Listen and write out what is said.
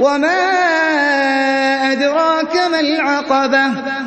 وَمَا أَدْرَاكَ مَا الْعَقَبَةُ؟